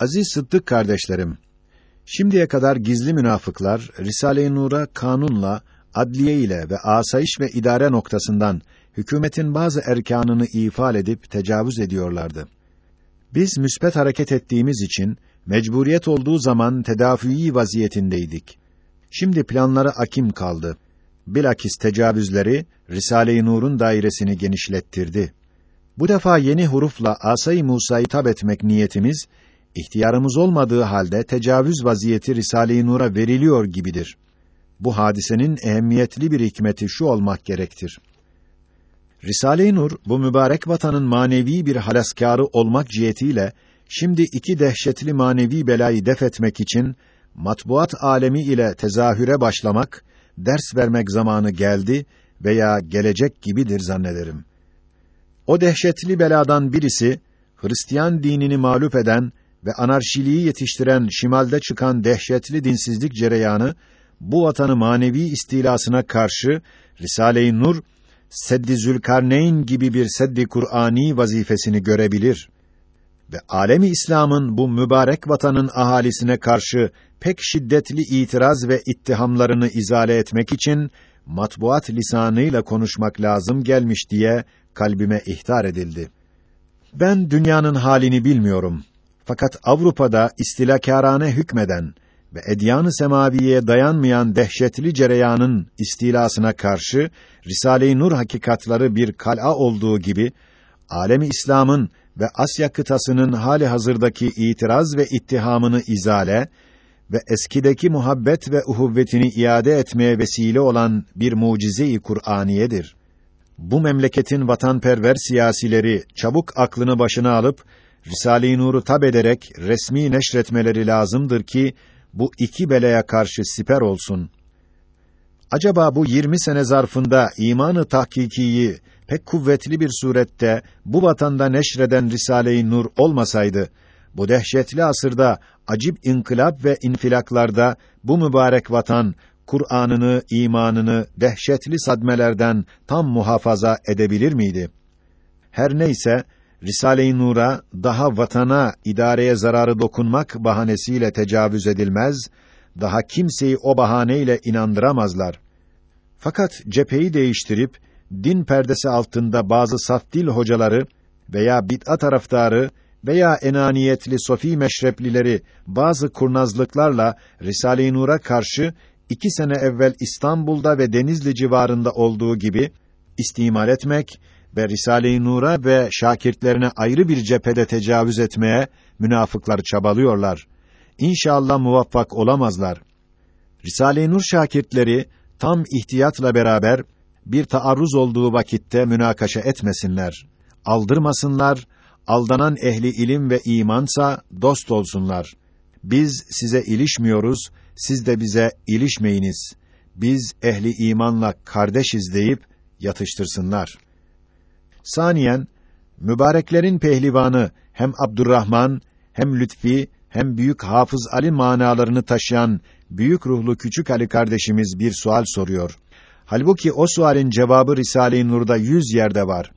Aziz Sıddık kardeşlerim, şimdiye kadar gizli münafıklar Risale-i Nur'a kanunla, adliye ile ve asayiş ve idare noktasından hükümetin bazı erkanını ifal edip tecavüz ediyorlardı. Biz müsbet hareket ettiğimiz için mecburiyet olduğu zaman tedafii vaziyetindeydik. Şimdi planları akim kaldı. Bilakis tecavüzleri Risale-i Nur'un dairesini genişlettirdi. Bu defa yeni hurufla Asay-ı Musa'yı tab etmek niyetimiz ihtiyarımız olmadığı halde tecavüz vaziyeti Risale-i Nur'a veriliyor gibidir. Bu hadisenin ehemmiyetli bir hikmeti şu olmak gerektir. Risale-i Nur bu mübarek vatanın manevi bir halaskârı olmak cihetiyle şimdi iki dehşetli manevi belayı def etmek için matbuat alemi ile tezahüre başlamak, ders vermek zamanı geldi veya gelecek gibidir zannederim. O dehşetli beladan birisi Hristiyan dinini mağlup eden ve anarşiliği yetiştiren şimalde çıkan dehşetli dinsizlik cereyanı bu vatanı manevi istilasına karşı Risale-i Nur Seddi Zülkarneyn gibi bir seddi Kur'ani vazifesini görebilir ve alemi İslam'ın bu mübarek vatanın ahalisine karşı pek şiddetli itiraz ve ittihamlarını izale etmek için matbuat lisanıyla konuşmak lazım gelmiş diye kalbime ihtar edildi. Ben dünyanın halini bilmiyorum. Fakat Avrupa'da istilakârane hükmeden ve edyan-ı semaviye dayanmayan dehşetli cereyanın istilasına karşı Risale-i Nur hakikatları bir kal'a olduğu gibi alemi İslam'ın ve Asya kıtasının hali hazırdaki itiraz ve ittihamını izale ve eskideki muhabbet ve uhuvvetini iade etmeye vesile olan bir mucize-i Kur'aniyedir. Bu memleketin vatanperver siyasileri çabuk aklını başına alıp Risale-i Nur'u tab ederek resmi neşretmeleri lazımdır ki bu iki belaya karşı siper olsun. Acaba bu 20 sene zarfında imanı tahkikiyi pek kuvvetli bir surette bu vatanda neşreden Risale-i Nur olmasaydı, bu dehşetli asırda acip inkılap ve infilaklarda bu mübarek vatan Kur'an'ını, imanını dehşetli sadmelerden tam muhafaza edebilir miydi? Her neyse, Risale-i Nur'a daha vatana, idareye zararı dokunmak bahanesiyle tecavüz edilmez, daha kimseyi o bahaneyle inandıramazlar. Fakat cepheyi değiştirip din perdesi altında bazı saf dil hocaları veya bid'a taraftarı veya enaniyetli sofi meşreplileri bazı kurnazlıklarla Risale-i Nur'a karşı iki sene evvel İstanbul'da ve Denizli civarında olduğu gibi istimal etmek ve Risale-i Nur'a ve şakirtlerine ayrı bir cephede tecavüz etmeye münafıklar çabalıyorlar. İnşallah muvaffak olamazlar. Risale-i Nur şakirtleri tam ihtiyatla beraber bir taarruz olduğu vakitte münakaşa etmesinler. Aldırmasınlar, aldanan ehli ilim ve imansa dost olsunlar. Biz size ilişmiyoruz, siz de bize ilişmeyiniz. Biz ehli imanla kardeşiz deyip yatıştırsınlar. Saniyen, mübareklerin pehlivanı hem Abdurrahman, hem Lütfi, hem büyük Hafız Ali manalarını taşıyan büyük ruhlu küçük Ali kardeşimiz bir sual soruyor. Halbuki o sualin cevabı Risale-i Nur'da yüz yerde var.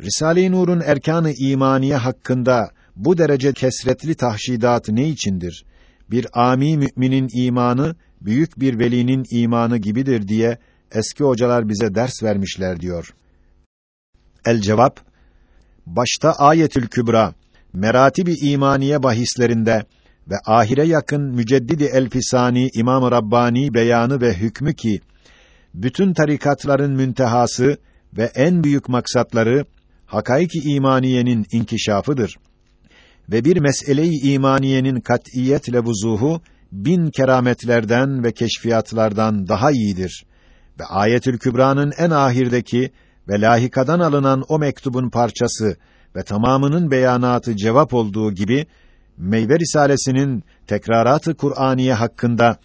Risale-i Nur'un erkanı imaniye hakkında bu derece kesretli tahşidat ne içindir? Bir ami müminin imanı büyük bir velinin imanı gibidir diye eski hocalar bize ders vermişler diyor. El cevap başta Ayetül Kübra meratibi imaniye bahislerinde ve ahire yakın müceddidi elfisani İmam Rabbani beyanı ve hükmü ki bütün tarikatların müntehası ve en büyük maksatları hakaiki imaniyenin inkişafıdır. Ve bir meseleyi imaniyenin katiyetle vuzuhu bin kerametlerden ve keşfiyatlardan daha iyidir. Ve Ayetül Kübra'nın en ahirdeki ve lahikadan alınan o mektubun parçası ve tamamının beyanatı cevap olduğu gibi Meyve Risalesi'nin tekraratı Kur'aniye hakkında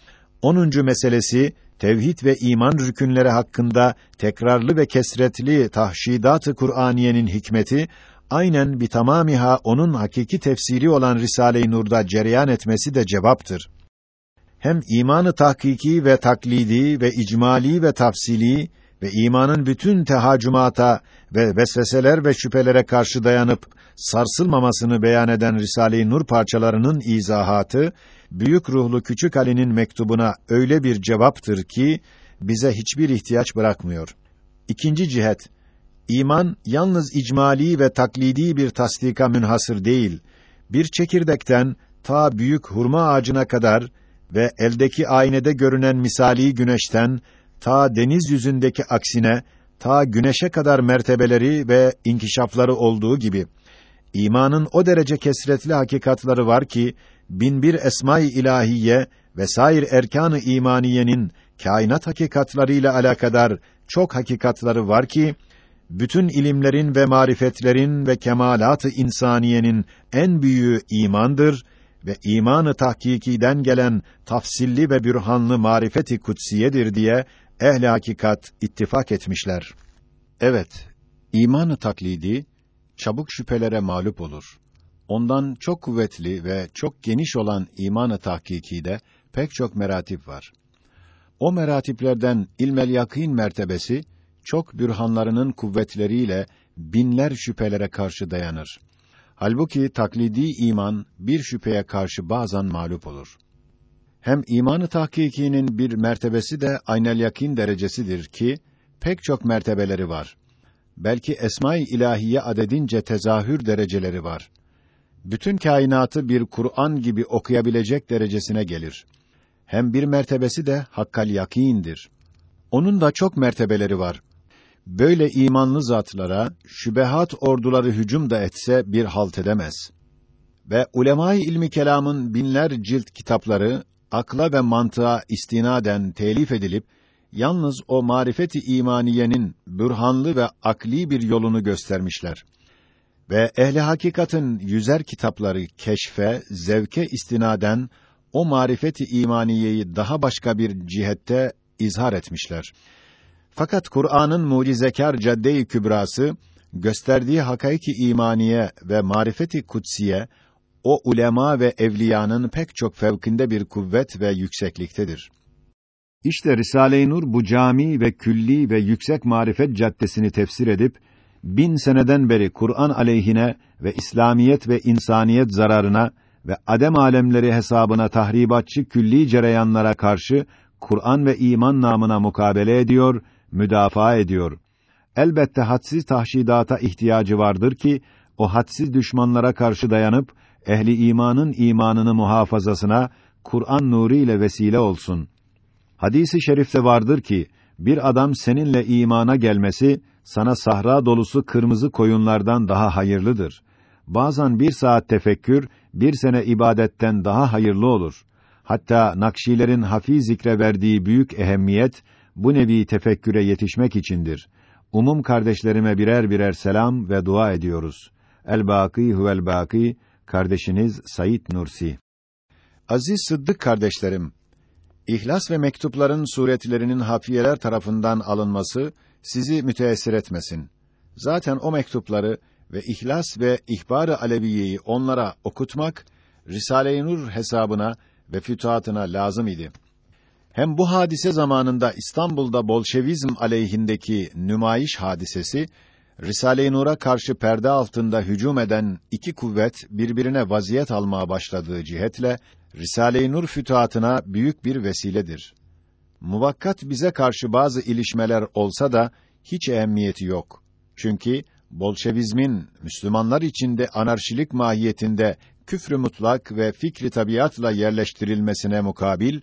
10. meselesi tevhid ve iman rükünleri hakkında tekrarlı ve kesretli tahşidat-ı Kur'aniyenin hikmeti aynen bir tamamiha onun hakiki tefsiri olan Risale-i Nur'da cereyan etmesi de cevaptır. Hem imanı tahkiki ve taklidi ve icmali ve tafsili ve imanın bütün tehacümata ve vesveseler ve şüphelere karşı dayanıp sarsılmamasını beyan eden Risale-i Nur parçalarının izahatı büyük ruhlu küçük Ali'nin mektubuna öyle bir cevaptır ki bize hiçbir ihtiyaç bırakmıyor. İkinci cihet İman yalnız icmali ve taklidi bir tasdika münhasır değil. Bir çekirdekten ta büyük hurma ağacına kadar ve eldeki aynede görünen misali güneşten ta deniz yüzündeki aksine ta güneşe kadar mertebeleri ve inkişafları olduğu gibi imanın o derece kesretli hakikatları var ki binbir esma-i ilahiye ve sair erkan-ı imaniyenin kainat hakikatlarıyla alakadar çok hakikatları var ki bütün ilimlerin ve marifetlerin ve kemalat-ı insaniyenin en büyüğü imandır ve imanı tahkikiden gelen tafsilli ve bürhanlı marifeti kutsiyedir diye ehli hakikat ittifak etmişler. Evet, imanı taklidi çabuk şüphelere mağlup olur. Ondan çok kuvvetli ve çok geniş olan imanı tahkikide pek çok meratip var. O meratiplerden ilmel yakîn mertebesi çok bürhanlarının kuvvetleriyle binler şüphelere karşı dayanır. Halbuki taklidi iman bir şüpheye karşı bazen mağlup olur. Hem imanı tahkikinin bir mertebesi de aynel yakin derecesidir ki pek çok mertebeleri var. Belki esma-i ilahiye adedince tezahür dereceleri var. Bütün kainatı bir Kur'an gibi okuyabilecek derecesine gelir. Hem bir mertebesi de hakkal yakindir. Onun da çok mertebeleri var böyle imanlı zatlara şübehat orduları hücum da etse bir halt edemez. Ve ulemâ-i ilmi kelamın binler cilt kitapları akla ve mantığa istinaden telif edilip yalnız o marifeti imaniyenin bürhanlı ve akli bir yolunu göstermişler. Ve ehli hakikatin yüzer kitapları keşfe, zevke istinaden o marifeti imaniyeyi daha başka bir cihette izhar etmişler. Fakat Kur'an'ın mucizekar cadde-i kübrası gösterdiği hakaiki imaniye ve marifeti kutsiye o ulema ve evliyanın pek çok fevkinde bir kuvvet ve yüksekliktedir. İşte Risale-i Nur bu cami ve külli ve yüksek marifet caddesini tefsir edip bin seneden beri Kur'an aleyhine ve İslamiyet ve insaniyet zararına ve adem alemleri hesabına tahribatçı külli cereyanlara karşı Kur'an ve iman namına mukabele ediyor müdafaa ediyor. Elbette hadsiz tahşidata ihtiyacı vardır ki o hadsiz düşmanlara karşı dayanıp ehli imanın imanını muhafazasına Kur'an nuru ile vesile olsun. Hadisi şerifte vardır ki bir adam seninle imana gelmesi sana sahra dolusu kırmızı koyunlardan daha hayırlıdır. Bazen bir saat tefekkür, bir sene ibadetten daha hayırlı olur. Hatta Nakşilerin hafi zikre verdiği büyük ehemmiyet, bu nevi tefekküre yetişmek içindir. Umum kardeşlerime birer birer selam ve dua ediyoruz. El-Bâkî huvel bâkî, kardeşiniz Sayit Nursi. Aziz Sıddık kardeşlerim, İhlas ve mektupların suretlerinin hafiyeler tarafından alınması sizi müteessir etmesin. Zaten o mektupları ve İhlas ve İhbar-ı Aleviye'yi onlara okutmak Risale-i Nur hesabına ve fütuhatına lazım idi. Hem bu hadise zamanında İstanbul'da Bolşevizm aleyhindeki nümayiş hadisesi Risale-i Nur'a karşı perde altında hücum eden iki kuvvet birbirine vaziyet almaya başladığı cihetle Risale-i Nur fütuhatına büyük bir vesiledir. Muvakkat bize karşı bazı ilişmeler olsa da hiç ehemmiyeti yok. Çünkü Bolşevizmin Müslümanlar içinde anarşilik mahiyetinde küfrü mutlak ve fikri tabiatla yerleştirilmesine mukabil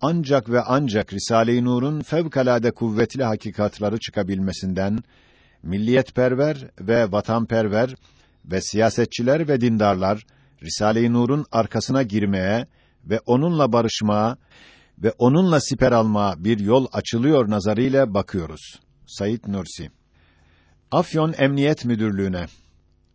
ancak ve ancak Risale-i Nur'un fevkalade kuvvetli hakikatları çıkabilmesinden milliyetperver ve vatanperver ve siyasetçiler ve dindarlar Risale-i Nur'un arkasına girmeye ve onunla barışmaya ve onunla siper almaya bir yol açılıyor nazarıyla bakıyoruz. Sayit Nursi Afyon Emniyet Müdürlüğü'ne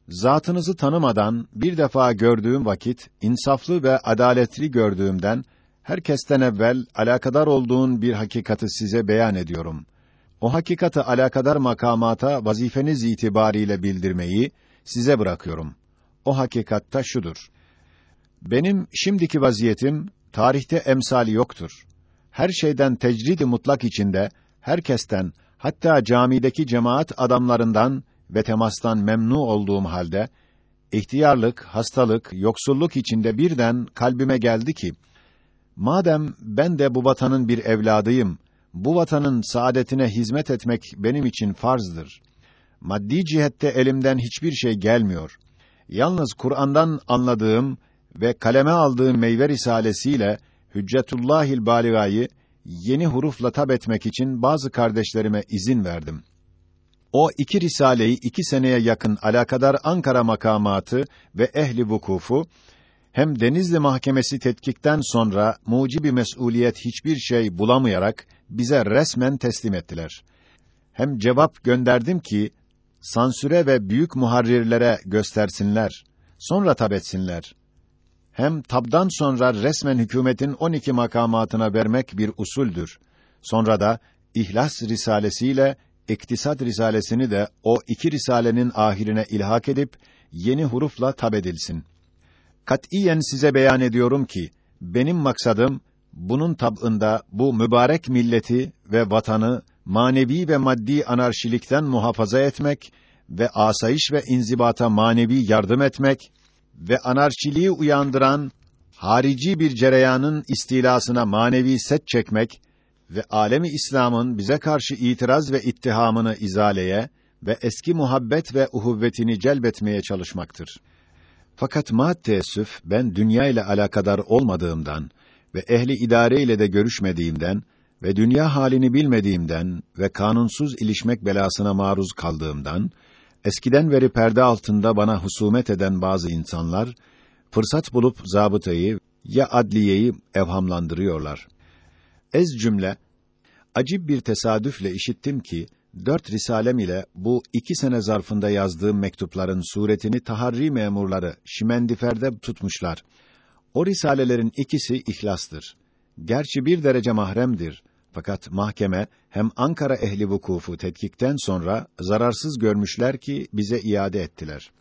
Zatınızı tanımadan bir defa gördüğüm vakit insaflı ve adaletli gördüğümden herkesten evvel alakadar olduğun bir hakikati size beyan ediyorum. O hakikati alakadar makamata vazifeniz itibariyle bildirmeyi size bırakıyorum. O hakikatta şudur. Benim şimdiki vaziyetim tarihte emsali yoktur. Her şeyden tecrid mutlak içinde herkesten Hatta camideki cemaat adamlarından ve temastan memnu olduğum halde ihtiyarlık, hastalık, yoksulluk içinde birden kalbime geldi ki madem ben de bu vatanın bir evladıyım, bu vatanın saadetine hizmet etmek benim için farzdır. Maddi cihette elimden hiçbir şey gelmiyor. Yalnız Kur'an'dan anladığım ve kaleme aldığım meyve risalesiyle Hüccetullahil Baligayı yeni hurufla tab etmek için bazı kardeşlerime izin verdim. O iki risaleyi iki seneye yakın alakadar Ankara makamatı ve ehli vukufu hem Denizli Mahkemesi tetkikten sonra mucibi mesuliyet hiçbir şey bulamayarak bize resmen teslim ettiler. Hem cevap gönderdim ki sansüre ve büyük muharrirlere göstersinler, sonra tab etsinler. Hem tabdan sonra resmen hükümetin 12 makamatına vermek bir usuldür. Sonra da İhlas risalesiyle İktisat risalesini de o iki risalenin ahirine ilhak edip yeni hurufla tab edilsin. Katiyen size beyan ediyorum ki benim maksadım bunun tabında bu mübarek milleti ve vatanı manevi ve maddi anarşilikten muhafaza etmek ve asayiş ve inzibata manevi yardım etmek ve anarşiliği uyandıran harici bir cereyanın istilasına manevi set çekmek ve alemi İslam'ın bize karşı itiraz ve ittihamını izaleye ve eski muhabbet ve uhuvvetini celbetmeye çalışmaktır. Fakat maat teessüf ben dünya ile alakadar olmadığımdan ve ehli idare ile de görüşmediğimden ve dünya halini bilmediğimden ve kanunsuz ilişmek belasına maruz kaldığımdan eskiden beri perde altında bana husumet eden bazı insanlar fırsat bulup zabıtayı ya adliyeyi evhamlandırıyorlar. Ez cümle acib bir tesadüfle işittim ki dört risalem ile bu iki sene zarfında yazdığım mektupların suretini taharri memurları şimendiferde tutmuşlar. O risalelerin ikisi ihlastır. Gerçi bir derece mahremdir. Fakat mahkeme hem Ankara ehli vukufu tetkikten sonra zararsız görmüşler ki bize iade ettiler.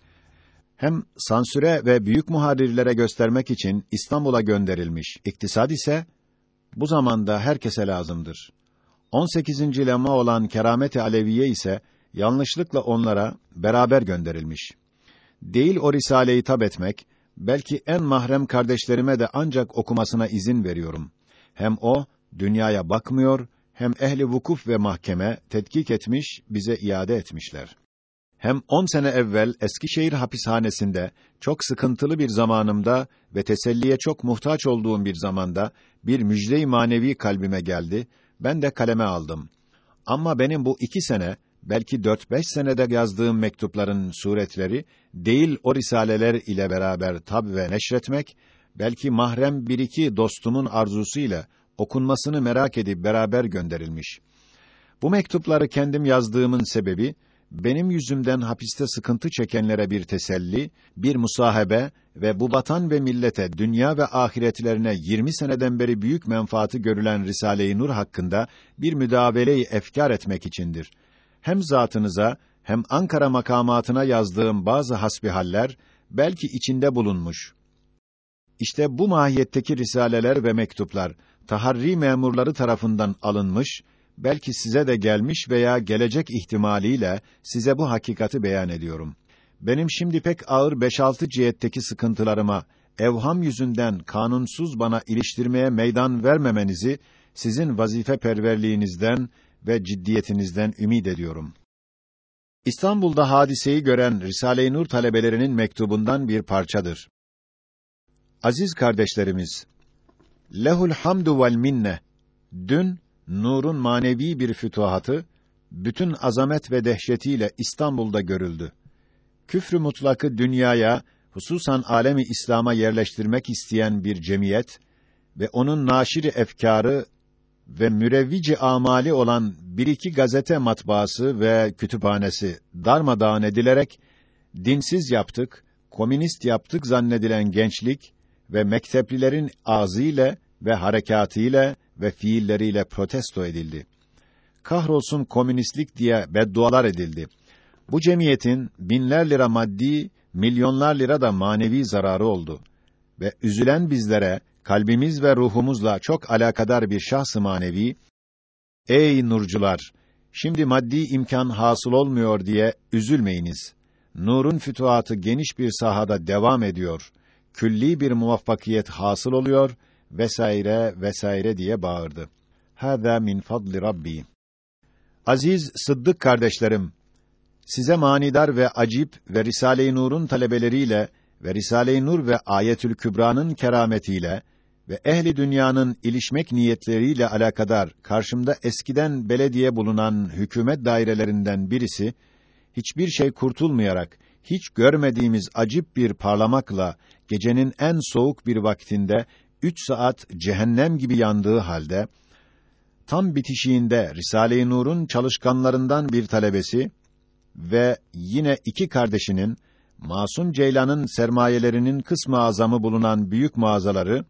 Hem sansüre ve büyük muharrirlere göstermek için İstanbul'a gönderilmiş. İktisad ise bu zamanda herkese lazımdır. 18. lema olan Keramet-i Aleviye ise yanlışlıkla onlara beraber gönderilmiş. Değil o risaleyi tab etmek, belki en mahrem kardeşlerime de ancak okumasına izin veriyorum. Hem o dünyaya bakmıyor, hem ehli vukuf ve mahkeme tetkik etmiş, bize iade etmişler. Hem on sene evvel Eskişehir hapishanesinde çok sıkıntılı bir zamanımda ve teselliye çok muhtaç olduğum bir zamanda bir müjde-i manevi kalbime geldi. Ben de kaleme aldım. Ama benim bu iki sene, belki dört beş senede yazdığım mektupların suretleri değil o risaleler ile beraber tab ve neşretmek, belki mahrem bir iki dostumun arzusu ile okunmasını merak edip beraber gönderilmiş. Bu mektupları kendim yazdığımın sebebi benim yüzümden hapiste sıkıntı çekenlere bir teselli, bir musahabe ve bu vatan ve millete dünya ve ahiretlerine 20 seneden beri büyük menfaati görülen Risale-i Nur hakkında bir müdavele-i efkar etmek içindir. Hem zatınıza hem Ankara makamatına yazdığım bazı hasbihaller belki içinde bulunmuş. İşte bu mahiyetteki risaleler ve mektuplar taharri memurları tarafından alınmış belki size de gelmiş veya gelecek ihtimaliyle size bu hakikati beyan ediyorum. Benim şimdi pek ağır beş altı cihetteki sıkıntılarıma evham yüzünden kanunsuz bana iliştirmeye meydan vermemenizi sizin vazife perverliğinizden ve ciddiyetinizden ümid ediyorum. İstanbul'da hadiseyi gören Risale-i Nur talebelerinin mektubundan bir parçadır. Aziz kardeşlerimiz, lehul hamdu vel minne. Dün nurun manevi bir fütuhatı bütün azamet ve dehşetiyle İstanbul'da görüldü. Küfrü mutlakı dünyaya, hususan alemi İslam'a yerleştirmek isteyen bir cemiyet ve onun naşiri efkarı ve mürevvici amali olan bir iki gazete matbaası ve kütüphanesi darmadağın edilerek dinsiz yaptık, komünist yaptık zannedilen gençlik ve mekteplilerin ağzıyla ve harekatıyla ve fiilleriyle protesto edildi. Kahrolsun komünistlik diye beddualar edildi. Bu cemiyetin binler lira maddi, milyonlar lira da manevi zararı oldu. Ve üzülen bizlere, kalbimiz ve ruhumuzla çok alakadar bir şahs-ı manevi, Ey nurcular! Şimdi maddi imkan hasıl olmuyor diye üzülmeyiniz. Nur'un fütuhatı geniş bir sahada devam ediyor. Külli bir muvaffakiyet hasıl oluyor vesaire vesaire diye bağırdı. Hâzâ min fadli Rabbi. Aziz Sıddık kardeşlerim, size manidar ve acip ve Risale-i Nur'un talebeleriyle ve Risale-i Nur ve Ayetül Kübra'nın kerametiyle ve ehli dünyanın ilişmek niyetleriyle alakadar karşımda eskiden belediye bulunan hükümet dairelerinden birisi hiçbir şey kurtulmayarak hiç görmediğimiz acip bir parlamakla gecenin en soğuk bir vaktinde üç saat cehennem gibi yandığı halde tam bitişiğinde Risale-i Nur'un çalışkanlarından bir talebesi ve yine iki kardeşinin Masum Ceylan'ın sermayelerinin kısmı azamı bulunan büyük mağazaları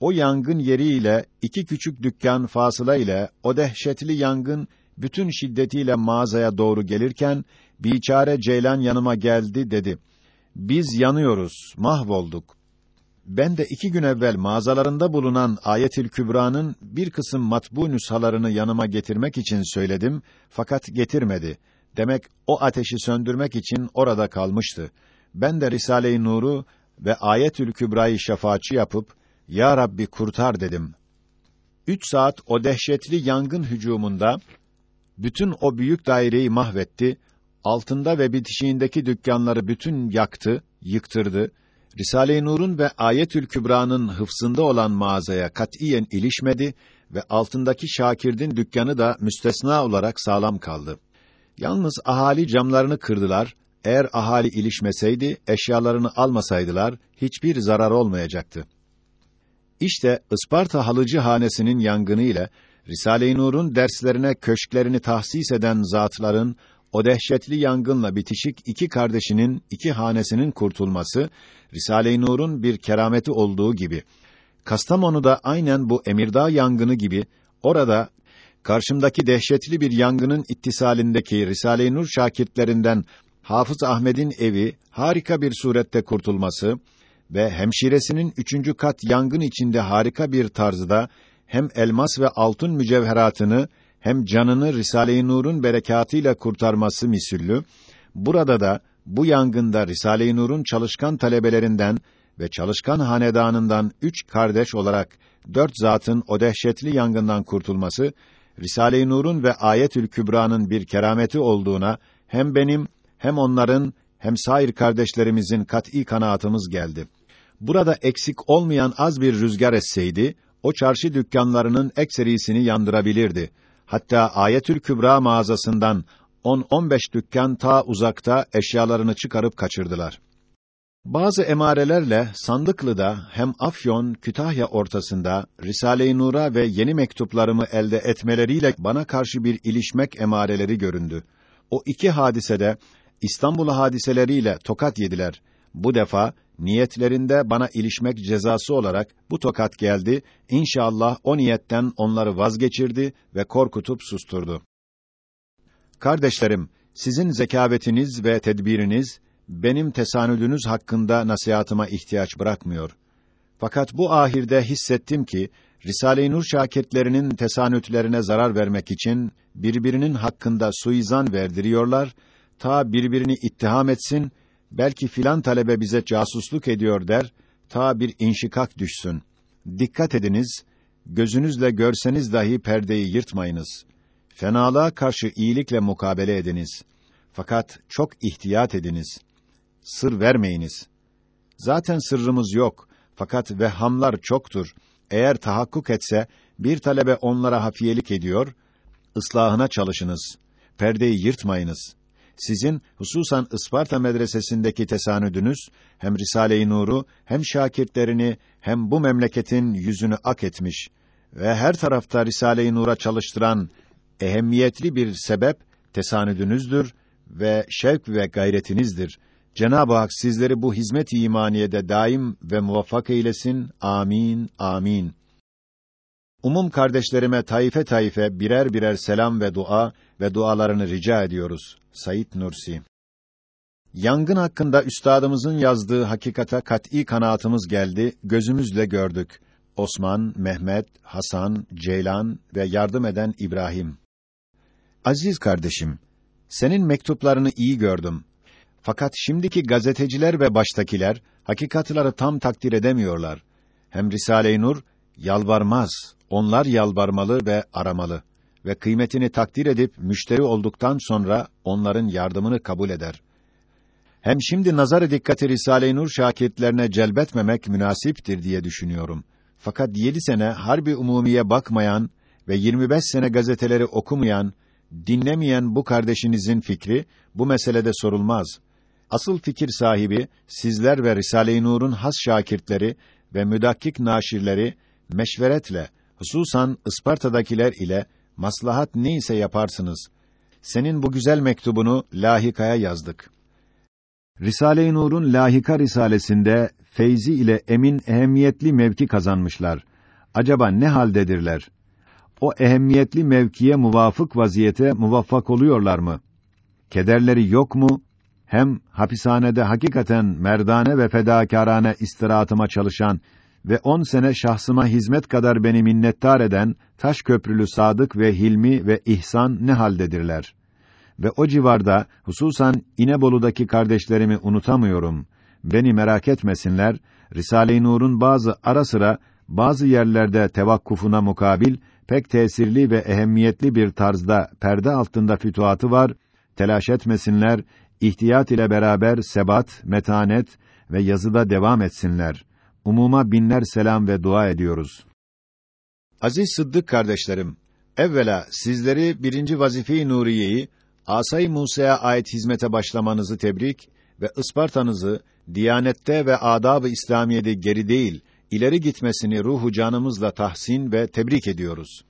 o yangın yeriyle iki küçük dükkan fasıla ile o dehşetli yangın bütün şiddetiyle mağazaya doğru gelirken biçare Ceylan yanıma geldi dedi. Biz yanıyoruz, mahvolduk. Ben de iki gün evvel mağazalarında bulunan Ayetül Kübra'nın bir kısım matbu nüshalarını yanıma getirmek için söyledim fakat getirmedi. Demek o ateşi söndürmek için orada kalmıştı. Ben de Risale-i Nur'u ve Ayetül Kübra'yı şefaatçi yapıp ya Rabbi kurtar dedim. Üç saat o dehşetli yangın hücumunda bütün o büyük daireyi mahvetti, altında ve bitişiğindeki dükkanları bütün yaktı, yıktırdı. Risale-i Nur'un ve Ayetül Kübra'nın hıfzında olan mağazaya katiyen ilişmedi ve altındaki Şakird'in dükkanı da müstesna olarak sağlam kaldı. Yalnız ahali camlarını kırdılar. Eğer ahali ilişmeseydi, eşyalarını almasaydılar hiçbir zarar olmayacaktı. İşte Isparta Halıcı hanesinin yangını ile Risale-i Nur'un derslerine köşklerini tahsis eden zatların o dehşetli yangınla bitişik iki kardeşinin iki hanesinin kurtulması Risale-i Nur'un bir kerameti olduğu gibi Kastamonu'da aynen bu Emirdağ yangını gibi orada karşımdaki dehşetli bir yangının ittisalindeki Risale-i Nur şakirtlerinden Hafız Ahmed'in evi harika bir surette kurtulması ve hemşiresinin üçüncü kat yangın içinde harika bir tarzda hem elmas ve altın mücevheratını hem canını Risale-i Nur'un berekatıyla kurtarması misüllü, burada da bu yangında Risale-i Nur'un çalışkan talebelerinden ve çalışkan hanedanından üç kardeş olarak dört zatın o dehşetli yangından kurtulması, Risale-i Nur'un ve Ayetül Kübra'nın bir kerameti olduğuna hem benim hem onların hem sair kardeşlerimizin kat'î kanaatımız geldi. Burada eksik olmayan az bir rüzgar etseydi, o çarşı dükkanlarının ekserisini yandırabilirdi. Hatta Ayetül Kübra mağazasından 10-15 dükkan ta uzakta eşyalarını çıkarıp kaçırdılar. Bazı emarelerle Sandıklı'da hem Afyon, Kütahya ortasında Risale-i Nur'a ve yeni mektuplarımı elde etmeleriyle bana karşı bir ilişmek emareleri göründü. O iki hadisede İstanbul hadiseleriyle tokat yediler. Bu defa niyetlerinde bana ilişmek cezası olarak bu tokat geldi. İnşallah o niyetten onları vazgeçirdi ve korkutup susturdu. Kardeşlerim, sizin zekavetiniz ve tedbiriniz benim tesanüdünüz hakkında nasihatıma ihtiyaç bırakmıyor. Fakat bu ahirde hissettim ki Risale-i Nur şakirtlerinin tesanütlerine zarar vermek için birbirinin hakkında suizan verdiriyorlar, ta birbirini ittiham etsin belki filan talebe bize casusluk ediyor der, ta bir inşikak düşsün. Dikkat ediniz, gözünüzle görseniz dahi perdeyi yırtmayınız. Fenalığa karşı iyilikle mukabele ediniz. Fakat çok ihtiyat ediniz. Sır vermeyiniz. Zaten sırrımız yok. Fakat vehamlar çoktur. Eğer tahakkuk etse, bir talebe onlara hafiyelik ediyor, ıslahına çalışınız. Perdeyi yırtmayınız sizin hususan Isparta medresesindeki tesanüdünüz hem Risale-i Nur'u hem şakirtlerini hem bu memleketin yüzünü ak etmiş ve her tarafta Risale-i Nur'a çalıştıran ehemmiyetli bir sebep tesanüdünüzdür ve şevk ve gayretinizdir. Cenab-ı Hak sizleri bu hizmet-i imaniyede daim ve muvaffak eylesin. Amin. Amin. Umum kardeşlerime taife taife birer birer selam ve dua ve dualarını rica ediyoruz. Said Nursi Yangın hakkında üstadımızın yazdığı hakikata kat'î kanaatımız geldi, gözümüzle gördük. Osman, Mehmet, Hasan, Ceylan ve yardım eden İbrahim. Aziz kardeşim, senin mektuplarını iyi gördüm. Fakat şimdiki gazeteciler ve baştakiler hakikatları tam takdir edemiyorlar. Hem Risale-i Nur yalvarmaz, onlar yalvarmalı ve aramalı ve kıymetini takdir edip müşteri olduktan sonra onların yardımını kabul eder. Hem şimdi nazar dikkati Risale-i Nur şakirtlerine celbetmemek münasiptir diye düşünüyorum. Fakat yedi sene harbi umumiye bakmayan ve 25 sene gazeteleri okumayan, dinlemeyen bu kardeşinizin fikri bu meselede sorulmaz. Asıl fikir sahibi sizler ve Risale-i Nur'un has şakirtleri ve müdakkik naşirleri meşveretle, hususan Isparta'dakiler ile maslahat neyse yaparsınız. Senin bu güzel mektubunu lahikaya yazdık. Risale-i Nur'un lahika risalesinde Feyzi ile Emin ehemmiyetli mevki kazanmışlar. Acaba ne haldedirler? O ehemmiyetli mevkiye muvafık vaziyete muvaffak oluyorlar mı? Kederleri yok mu? Hem hapishanede hakikaten merdane ve fedakârane istirahatıma çalışan ve on sene şahsıma hizmet kadar beni minnettar eden taş köprülü Sadık ve Hilmi ve İhsan ne haldedirler? Ve o civarda hususan İnebolu'daki kardeşlerimi unutamıyorum. Beni merak etmesinler. Risale-i Nur'un bazı ara sıra bazı yerlerde tevakkufuna mukabil pek tesirli ve ehemmiyetli bir tarzda perde altında fütuhatı var. Telaş etmesinler. İhtiyat ile beraber sebat, metanet ve yazıda devam etsinler. Umuma binler selam ve dua ediyoruz. Aziz Sıddık kardeşlerim, evvela sizleri birinci vazife-i Nuriye'yi Asay Musa'ya ait hizmete başlamanızı tebrik ve Isparta'nızı diyanette ve adab-ı İslamiyede geri değil, ileri gitmesini ruhu canımızla tahsin ve tebrik ediyoruz.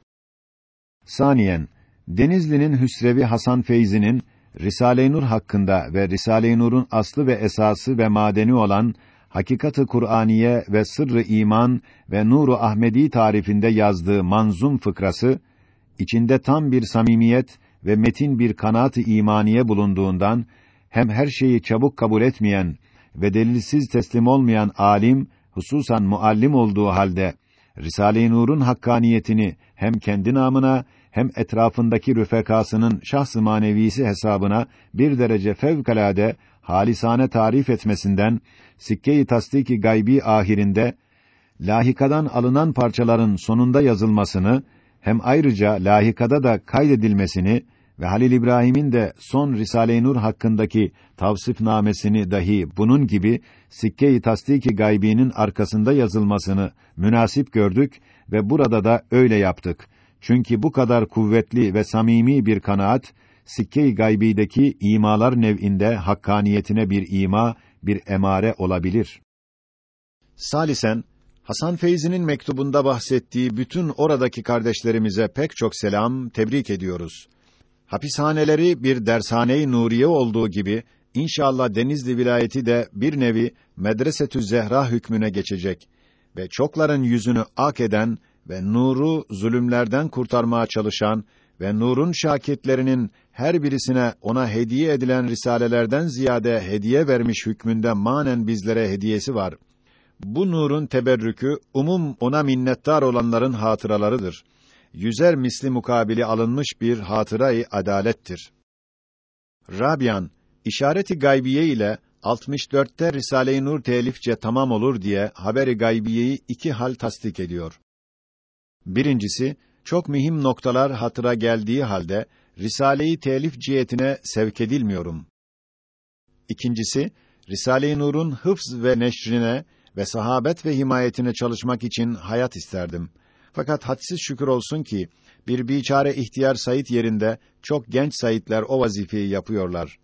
Saniyen, Denizli'nin Hüsrevi Hasan Feyzi'nin Risale-i Nur hakkında ve Risale-i Nur'un aslı ve esası ve madeni olan Hakikatı Kur'aniye ve Sırrı İman ve Nuru Ahmedi tarifinde yazdığı manzum fıkrası içinde tam bir samimiyet ve metin bir kanaat-ı imaniye bulunduğundan hem her şeyi çabuk kabul etmeyen ve delilsiz teslim olmayan alim hususan muallim olduğu halde Risale-i Nur'un hakkaniyetini hem kendi namına hem etrafındaki rüfekasının şahs-ı manevisi hesabına bir derece fevkalade halisane tarif etmesinden sikke-i tasdiki gaybi ahirinde lahikadan alınan parçaların sonunda yazılmasını hem ayrıca lahikada da kaydedilmesini ve Halil İbrahim'in de son Risale-i Nur hakkındaki tavsifnamesini dahi bunun gibi sikke-i tasdiki gaybinin arkasında yazılmasını münasip gördük ve burada da öyle yaptık. Çünkü bu kadar kuvvetli ve samimi bir kanaat sikke-i gaybideki imalar nev'inde hakkaniyetine bir ima, bir emare olabilir. Salisen Hasan Feyzi'nin mektubunda bahsettiği bütün oradaki kardeşlerimize pek çok selam, tebrik ediyoruz. Hapishaneleri bir dershane-i nuriye olduğu gibi inşallah Denizli vilayeti de bir nevi Medresetü Zehra hükmüne geçecek ve çokların yüzünü ak eden ve nuru zulümlerden kurtarmaya çalışan ve nurun şakitlerinin her birisine ona hediye edilen risalelerden ziyade hediye vermiş hükmünde manen bizlere hediyesi var. Bu nurun teberrükü umum ona minnettar olanların hatıralarıdır. Yüzer misli mukabili alınmış bir hatırayı adalettir. Rabian işareti gaybiye ile 64'te Risale-i Nur telifçe tamam olur diye haberi gaybiyeyi iki hal tasdik ediyor. Birincisi çok mühim noktalar hatıra geldiği halde Risale-i telif cihetine sevk edilmiyorum. İkincisi Risale-i Nur'un hıfz ve neşrine ve sahabet ve himayetine çalışmak için hayat isterdim. Fakat hadsiz şükür olsun ki bir biçare ihtiyar Said yerinde çok genç Saidler o vazifeyi yapıyorlar.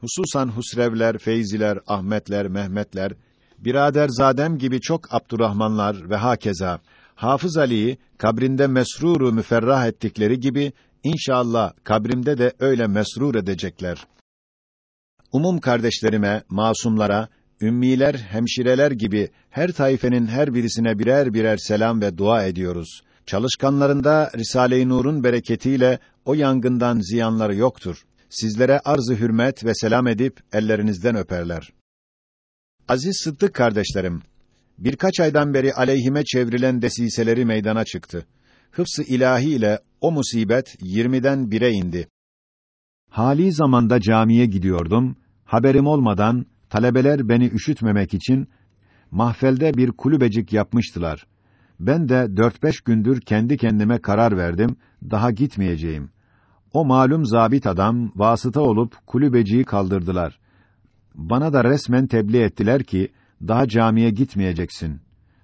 Hususan Husrevler, Feyziler, Ahmetler, Mehmetler, birader Zadem gibi çok Abdurrahmanlar ve hakeza Hafız Ali'yi kabrinde mesruru müferrah ettikleri gibi inşallah kabrimde de öyle mesrur edecekler. Umum kardeşlerime, masumlara, ümmiler, hemşireler gibi her taifenin her birisine birer birer selam ve dua ediyoruz. Çalışkanlarında Risale-i Nur'un bereketiyle o yangından ziyanları yoktur. Sizlere arz-ı hürmet ve selam edip ellerinizden öperler. Aziz Sıddık kardeşlerim, birkaç aydan beri aleyhime çevrilen desiseleri meydana çıktı. Hıfs-ı ilahi ile o musibet 20'den bire indi. Hali zamanda camiye gidiyordum. Haberim olmadan talebeler beni üşütmemek için mahfelde bir kulübecik yapmıştılar. Ben de dört beş gündür kendi kendime karar verdim, daha gitmeyeceğim. O malum zabit adam vasıta olup kulübeciyi kaldırdılar. Bana da resmen tebliğ ettiler ki daha camiye gitmeyeceksin.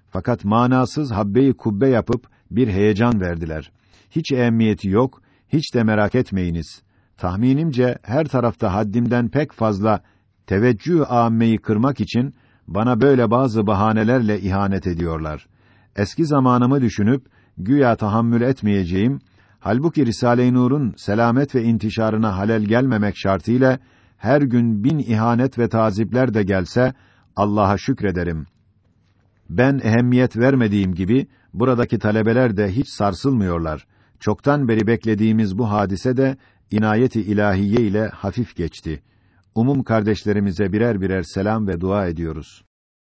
Fakat manasız habbeyi kubbe yapıp bir heyecan verdiler. Hiç ehemmiyeti yok, hiç de merak etmeyiniz. Tahminimce her tarafta haddimden pek fazla teveccüh âmmeyi kırmak için bana böyle bazı bahanelerle ihanet ediyorlar. Eski zamanımı düşünüp güya tahammül etmeyeceğim, halbuki Risale-i Nur'un selamet ve intişarına halel gelmemek şartıyla her gün bin ihanet ve tazipler de gelse Allah'a şükrederim. Ben ehemmiyet vermediğim gibi buradaki talebeler de hiç sarsılmıyorlar. Çoktan beri beklediğimiz bu hadise de inayeti ilahiye ile hafif geçti. Umum kardeşlerimize birer birer selam ve dua ediyoruz.